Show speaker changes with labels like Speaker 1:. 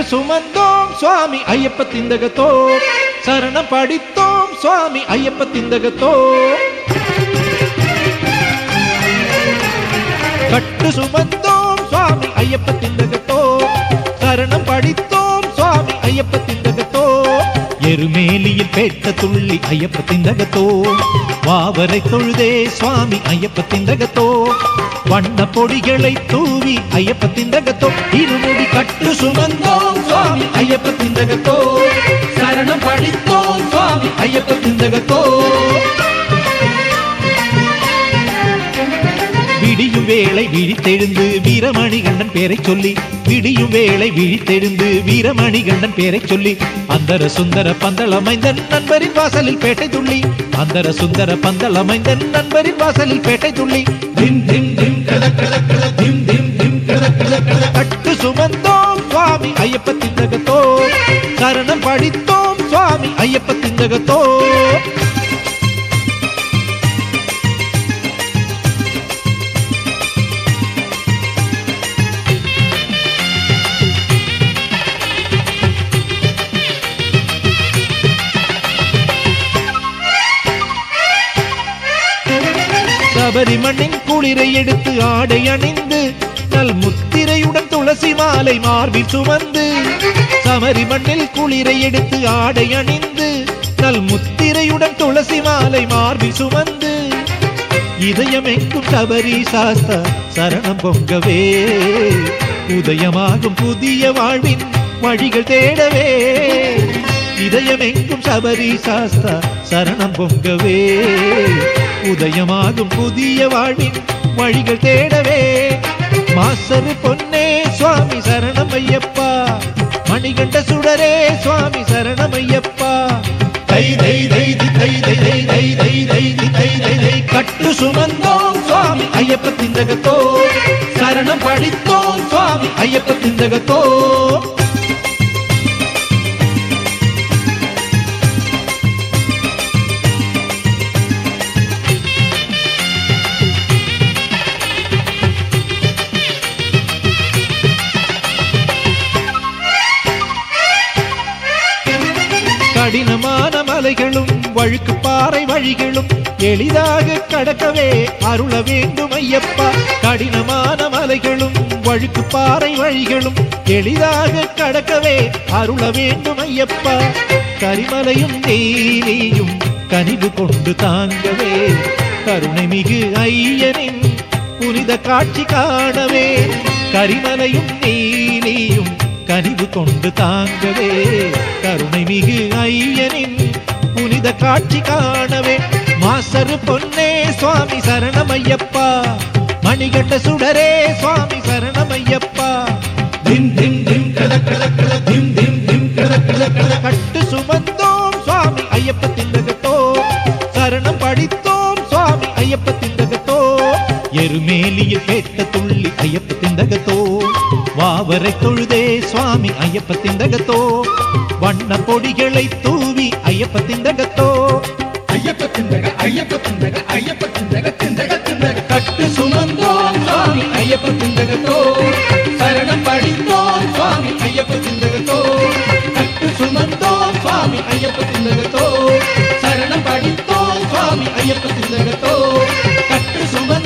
Speaker 1: கட்டு சுமந்தோம் சுவாமி ஐயப்ப திந்தகத்தோ சரணம் படித்தோம் சுவாமி ஐயப்ப திந்தகத்தோ கட்டு சுமந்தோம் சுவாமி ஐயப்ப திந்தகத்தோ சரணம் படித்தோம் சுவாமி ஐயப்ப திந்தகத்தோ எருமேலியில் பேட்ட துள்ளி ஐயப்ப திந்தகத்தோ வாவரை தொழுதே சுவாமி ஐயப்ப திந்தகத்தோ வண்ண பொடிகளை தூவி ஐயப்ப திந்தகத்தோ இருமுடி கட்டு சுமந்தோம் சுவாமி. ஐயப்ப திந்தகத்தோ சரணம் படித்தோம் சுவாமி. ஐயப்ப திந்தகத்தோ விடியும் வேளை விழித்தெழுந்து வீரமணிகண்டன் பேரை சொல்லி விடியும் வேளை விழித்தெழுந்து வீரமணிகண்டன் பேரை சொல்லி அந்தர சுந்தர பந்தளமைந்தன் நண்பரின் வாசலில் பேட்டை துள்ளி அந்தர சுந்தர பந்தளமைந்தன் நண்பரின் வாசலில் பேட்டை துள்ளி. கட்டு சுமந்தோம் சுவாமி ஐயப்ப திந்தகத்தோ சரணம் படித்தோம் சுவாமி ஐயப்ப திந்தகத்தோ சபரி மண்ணின் குளிரை எடுத்து ஆடை அணிந்து நல் முத்திரையுடன் துளசி மாலை மார்பில் சுமந்து சபரி மண்ணில் குளிரை எடுத்து ஆடை அணிந்து நல் முத்திரையுடன் துளசி மாலை மார்பில் சுமந்து இதயமெங்கும் சபரி சாஸ்தா சரணம் பொங்கவே. உதயமாகும் புதிய வாழ்வின் வழிகள் தேடவே. இதயமெங்கும் சபரி சாஸ்தா சரணம் பொங்கவே. உதயமாகும் புதிய வாழ்வின் வழிகள் தேடவே. மாசரு பொன்னே சுவாமி சரணம் ஐயப்பா. மணிகண்ட சுடரே சுவாமி சரணம் ஐயப்பா. தை தை தை தை தை தை தை தை தை தை தை தை கட்டு சுமந்தோம் சுவாமி ஐயப்ப திந்தகத்தோ சரணம் படித்தோம் சுவாமி ஐயப்ப திந்தகத்தோ பாதைகளும் வழுக்கு பாறை வழிகளும் எளிதாக கடக்கவே அருள வேண்டும் ஐயப்பா. கடினமான மலைகளும் வழுக்கு பாறை வழிகளும் எளிதாக கடக்கவே அருள வேண்டும் ஐயப்பா. கரிமலையும் நீலியும் கனிவு கொண்டு தாங்கவே கருணை மிகு ஐயனின் புனித காட்சி காணவே கரிமலையும் நீலியும் கனிவு கொண்டு தாங்கவே கருணை மிகு ஐயனின் புனித காட்சி காணவே. மாசரு பொன்னே சுவாமி சரணமையப்பா. மணிகண்ட சுடரே சுவாமி சரணமையப்பா. திம் திம் திம் கட கட கட திம் திம் திம் கட கட கட. கட்டு சுமந்தோம் சுவாமி ஐயப்ப திந்தகத்தோ சரணம் படித்தோம் சுவாமி ஐயப்ப திந்தகத்தோ எருமேலியில் கேட்ட துள்ளி ஐயப்ப திந்தகத்தோ வாவரை தொழுதே சுவாமி ஐயப்ப திந்தகத்தோ வண்ண பொடிகளை தூ ஐயப்ப திண்டகத்தோ?
Speaker 2: ஐயப்ப திண்டக ஐயப்ப திண்டக ஐயப்ப திண்டக திண்டக திண்டக.
Speaker 1: கட்டு சுமந்தோம் சுவாமி ஐயப்ப திண்டகத்தோ.
Speaker 2: சரணம் படித்தோம் சுவாமி ஐயப்ப திண்டகத்தோ.
Speaker 1: கட்டு சுமந்தோம் சுவாமி ஐயப்ப திண்டகத்தோ.
Speaker 2: சரணம் படித்தோம் சுவாமி ஐயப்ப திண்டகத்தோ. கட்டு திந்தகத்தோ